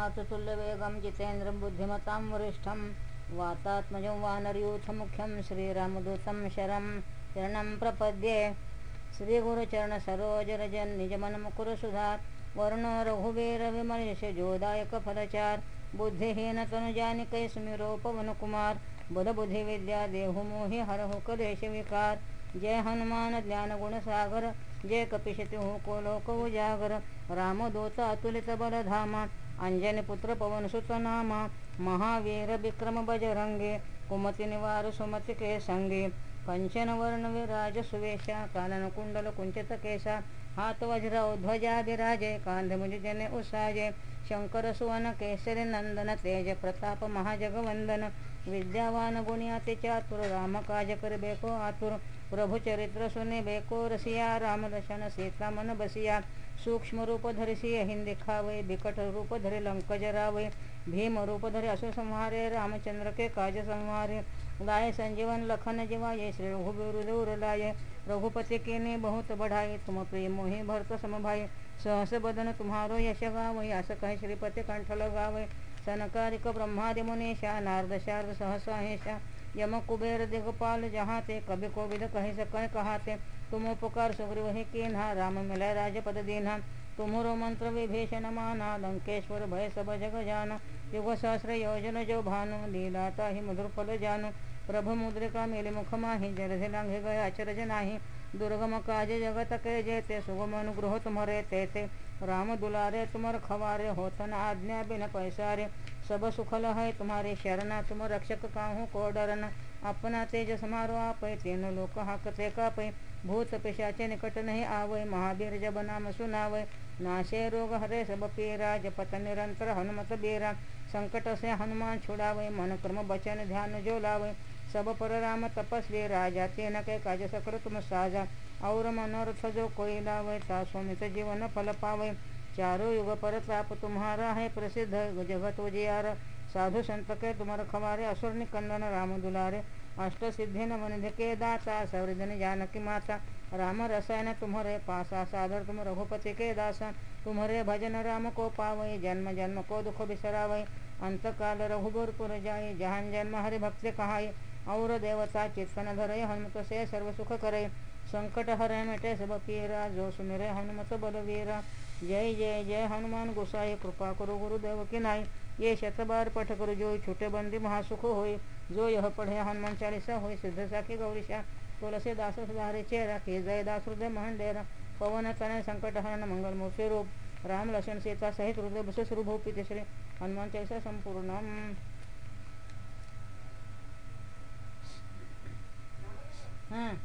मातुल्यवेगं जितेन्द्रं बुद्धिमतां वरिष्ठं वातात्मजं वानरयूथमुख्यं श्रीरामदूतं शरं शरणं प्रपद्ये श्रीगुरुचरणसरोजरजन्निजमनमुकुरसुधात् वर्णो रघुवीरविमर्शजोदायकफलचार बुद्धिहीनतनुजानिकैस्मिरोपवनकुमार बुधबुधिविद्या देहु हरहु कलेशविकार जय हनुमान ज्ञानगुणसागर जय कपिशति को लोक उजागर रामदूत अतुलित बलधामा अंजनी पुत्र पवन सुत नामा महावीर विक्रम बजरंगे कुमति निवार सुमति के संगे कंचन वर्ण विराज सुवेशा कालन कुंडल कुंचित केसा हात वज्र ध्वजा विराजे कांध मुझ जने उसाजे शंकर सुवन केसरी नंदन तेज प्रताप महाजगवंदन विद्यावान गुणियाति चातुर राम काज कर बेको आतुर प्रभु चरित्र सुने बेको रसिया राम दर्शन सीता मन बसिया सूक्ष्म रूप धरिसी हिंदी खावे बिकट रूप धरे लंक जरावे भीम रूप धरे असु संहारे रामचंद्र के काज संहारे लाए संजीवन लखन जीवाये श्री रघुबीर लाए रघुपति के ने बहुत बढ़ाए तुम प्रेम मोहि भरत समभाई सहस बदन तुम्हारो यश गावै अस कह श्रीपति कंठ लगावे, सनकारिक ब्रह्मादि मुनीषा, नारद शारद सहसा हेशा यम कुबेर दिगपाल जहाँ ते कभी कोविद कही सक कहाते। तुम उपकार सुग्रीव ही कीन्हा, राम मिलय राजपद दीन्हा। तुमरो मंत्र विभीषण माना, लंकेश्वर भय सब जग जान। युग सहस्र योजन जो भानु लीलाता ही मधुर फल जानु। प्रभु मुद्रिका मेले मुख माही, जलधि लांघे गए अचरज नाही। दुर्गम काज जगत के जेते, सुगम अनुग्रह तुम्हारे तेते। राम दुलारे तुमर खवारे होतन आज्ञा बिन पैसारे। सब सुखल है। तुम्हारे शरणा, तुम रक्षक काहू? को डरन अपना तेज समारो आप। तीन लोक हाकते कापे। भूत पिशाचे निकट नहीं आवय महावीर जब नाम सुनावय नाशे रोग हरे सब पीरा। जपत निरंतर हनुमत बेरा। संकट से हनुमान छुड़ावे। मन क्रम बचन ध्यान जो लावे। सब पर राम तपस्वी राजा। तेन के काज सकर तुम साजा। और मनोरथ जो कोई लावे, ता सुमित जीवन फल पावे। चारों युग पर ताप तुम्हारा है प्रसिद्ध। जगत उजियार। साधु संत के तुम रखवारे असुर निकंदन, राम दुलारे। अष्ट सिद्धि न मन के दाता सवृदन जानकी माता। राम रसायन तुम्हारे पासा, सादर तुम रघुपति के दासा। तुम्हारे भजन राम को पावे, जन्म जन्म को दुख बिसरावे। अंत काल रघुबरपुर जाए जहान जन्म हरि भक्ति कहाय और देवता चित्तन धरे हनुमत से सर्व सुख करे संकट हरे मिटे सब पीरा जो सुमिरे हनुमत बलवीरा। जय जय जय हनुमान गोसाई कृपा करो गुरुदेव की नाई। ये शतबार पठ करो जो छोटे बंदी महासुख होय जो यह पढ़े हनुमान चालीसा होय सिद्ध साखी गौरीशा तुलसी दास सुधारे चेहरा के जय दास हृदय महन डेरा। पवन तनय संकट हरण मंगल मूर्ति रूप। राम लक्ष्मण सीता सहित हृदय बस स्वरूप श्री। हनुमान चालीसा संपूर्ण। 嗯。